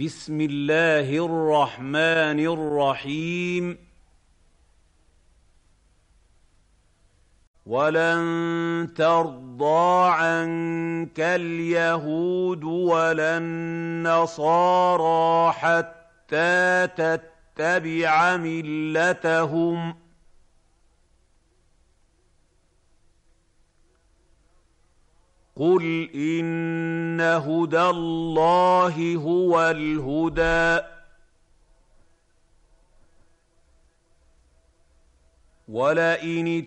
بسم الله الرحمن الرحيم ولن ترضى عنك اليهود ولا النصارى حتى تتبع ملتهم ۖ قل ان هدى الله هو الهدى ولئن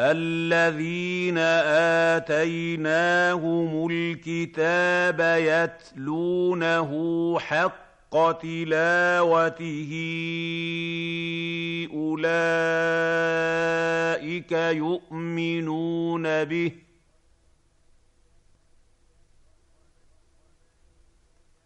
الذين اتيناهم الكتاب يتلونه حق تلاوته اولئك يؤمنون به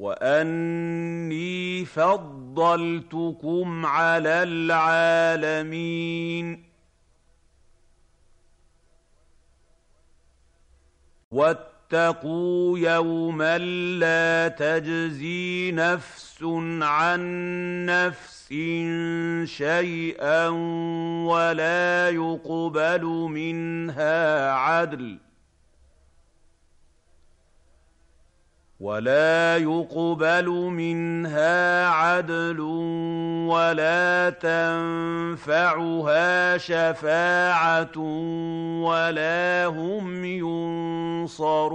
واني فضلتكم على العالمين واتقوا يوما لا تجزي نفس عن نفس شيئا ولا يقبل منها عدل ولا يقبل منها عدل ولا تنفعها شفاعه ولا هم ينصرون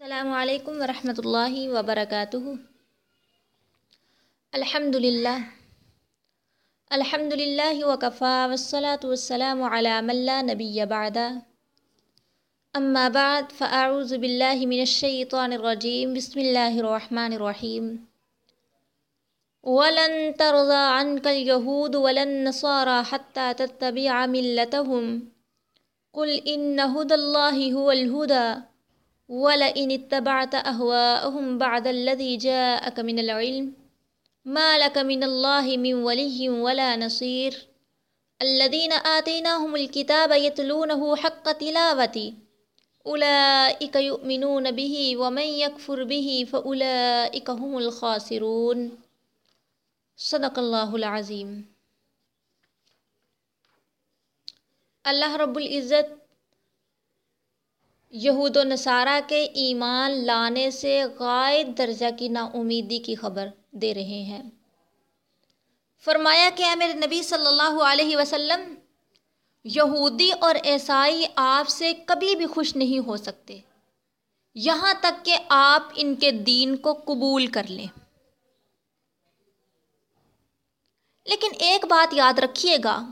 السلام علیکم ورحمۃ اللہ وبرکاتہ۔ الحمد للہ الحمد للہ وکفا والصلاة والسلام على من لا نبی بعد. اما بعد، فاعوذ باللہ من الشیطان الرجیم، بسم اللہ الرحمن الرحیم. ولن ترضى عنك اليهود ولا النصارى حتى تتبع ملتهم. قل ان هدى الله هو الهدى، ولئن اتبعت اهواءهم بعد الذي جاءك من العلم. ما لك من الله من ولي ولا نصير. الذين آتيناهم الكتاب يتلونه حق تلاوته. أولئك يؤمنون به ومن يكفر به فأولئك هم الخاسرون. صدق اللہ العظیم اللہ رب العزت یہود و نصارہ کے ایمان لانے سے غائب درجہ کی نا امیدی کی خبر دے رہے ہیں۔ فرمایا کہ اے میرے نبی صلی اللہ علیہ وسلم، یہودی اور عیسائی آپ سے کبھی بھی خوش نہیں ہو سکتے۔ یہاں تک کہ آپ ان کے دین کو قبول کر لیں۔ لیکن ایک بات یاد رکھیے گا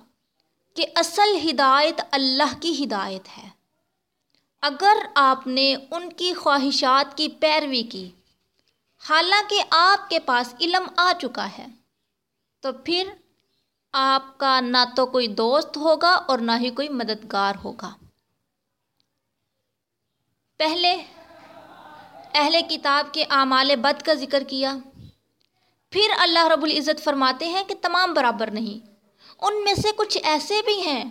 کہ اصل ہدایت اللہ کی ہدایت ہے۔ اگر آپ نے ان کی خواہشات کی پیروی کی حالانکہ آپ کے پاس علم آ چکا ہے۔ تو پھر آپ کا نہ تو کوئی دوست ہوگا اور نہ ہی کوئی مددگار ہوگا۔ پہلے اہل کتاب کے اعمال بد کا ذکر کیا۔ پھر اللہ رب العزت فرماتے ہیں کہ تمام برابر نہیں۔ ان میں سے کچھ ایسے بھی ہیں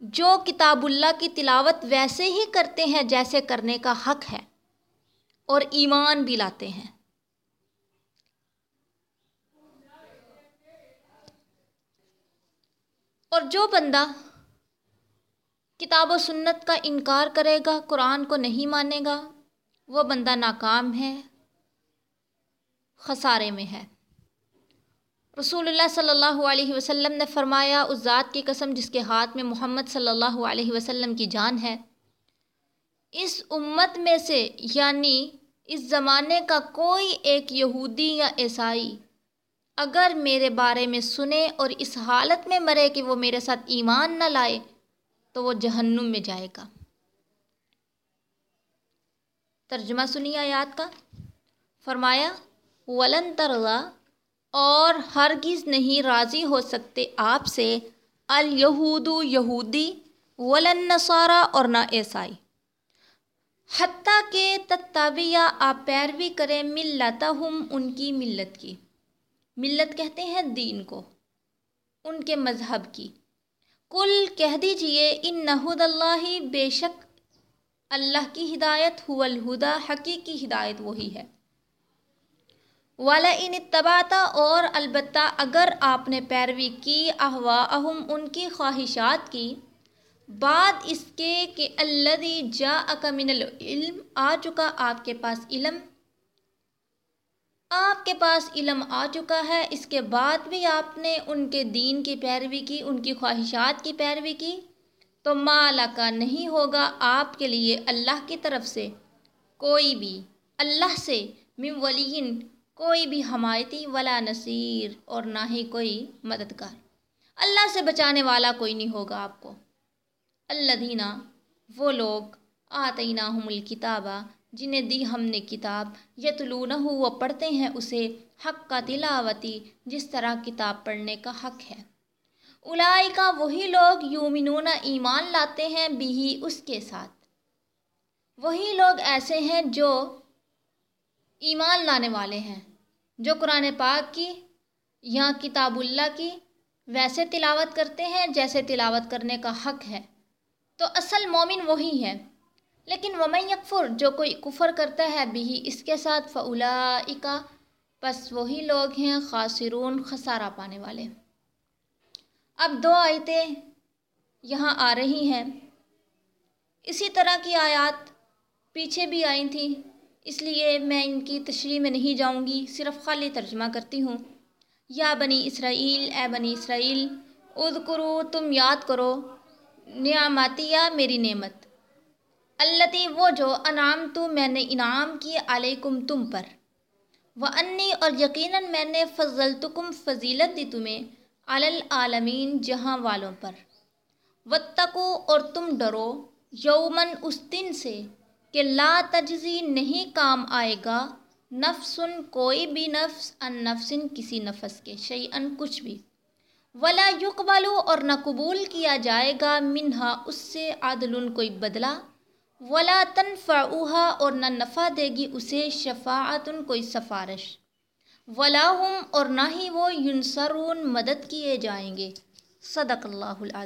جو کتاب اللہ کی تلاوت ویسے ہی کرتے ہیں جیسے کرنے کا حق ہے اور ایمان بھی لاتے ہیں۔ اور جو بندہ کتاب و سنت کا انکار کرے گا، قرآن کو نہیں مانے گا، وہ بندہ ناکام ہے، خسارے میں ہے۔ رسول اللہ صلی اللہ علیہ وسلم نے فرمایا، اس ذات کی قسم جس کے ہاتھ میں محمد صلی اللہ علیہ وسلم کی جان ہے، اس امت میں سے یعنی اس زمانے کا کوئی ایک یہودی یا عیسائی اگر میرے بارے میں سنے اور اس حالت میں مرے کہ وہ میرے ساتھ ایمان نہ لائے، تو وہ جہنم میں جائے گا۔ ترجمہ سنی آیات کا؟ فرمایا، ولن ترغا اور ہرگز نہیں راضی ہو سکتے آپ سے۔ الیہود یہودی، ولن نصارہ اور نہ عیسائی۔ حتیٰ کہ تتابیہ آپ پیروی کریں ملتا ہم ان کی ملت کی۔ ملت کہتے ہیں دین کو، ان کے مذہب کی۔ کل کہہ دیجیے، ان نحد اللہ بے شک اللہ کی ہدایت، ہو الہدا حقیقی ہدایت وہی ہے۔ والا ان اتباتا اور البتہ اگر آپ نے پیروی کی احوا اہم ان کی خواہشات کی، بعد اس کے کہ الذي جاءك من العلم، آ چکا آپ کے پاس علم کے پاس علم آ چکا ہے، اس کے بعد بھی آپ نے ان کے دین کی پیروی کی، ان کی خواہشات کی پیروی کی؟ تو مالا کا نہیں ہوگا آپ کے لیے اللہ کی طرف سے کوئی بھی، اللہ سے من ولین کوئی بھی حمایتی ولا نصیر اور نہ ہی کوئی مددگار۔ اللہ سے بچانے والا کوئی نہیں ہوگا آپ کو۔ اللہ دینا وہ لوگ آتینہ ہم الکتابہ جنہیں دی ہم نے کتاب یتلونہ وہ پڑھتے ہیں اسے حق کا تلاوتی، جس طرح کتاب پڑھنے کا حق ہے۔ الائی کا وہی لوگ یومنون ایمان لاتے ہیں بھی اس کے ساتھ۔ وہی لوگ ایسے ہیں جو ایمان لانے والے ہیں، جو قرآن پاک کی یا کتاب اللہ کی ویسے تلاوت کرتے ہیں جیسے تلاوت کرنے کا حق ہے۔ تو اصل مومن وہی ہے لیکن ومن یکفر، جو کوئی کفر کرتا ہے بھی اس کے ساتھ فعلا پس وہی لوگ ہیں خاصرون خسارہ پانے والے۔ اب دو آیتیں یہاں آ رہی ہیں۔ اسی طرح کی آیات پیچھے بھی آئی تھیں اس لیے میں ان کی تشریح میں نہیں جاؤں گی، صرف خالی ترجمہ کرتی ہوں۔ یا بنی اسرائیل، اے بنی اسرائیل اد کرو تم یاد کرو نعماتیہ میری نعمت۔ التی وہ جو انعام تو میں نے انعام کی علیکم تم پر۔ و انی اور یقیناً میں نے فضلتکم فضیلت دی تمہیں العالمین جہاں والوں پر۔ وتقو اور تم ڈرو یومن اس دن سے کہ لا تجزی نہیں کام آئے گا نفسن کوئی بھی نفس ان نفسن کسی نفس کے شعی ان کچھ بھی۔ ولا یقبلو اور نہ قبول کیا جائے گا منہا اس سے عادل کوئی بدلہ۔ ولا تنفعوہا اور نہ نفع دے گی اسے شفاعت کوئی سفارش۔ ولا ہم اور نہ ہی وہ ینصرون مدد کیے جائیں گے۔ صدق اللہ العظیم۔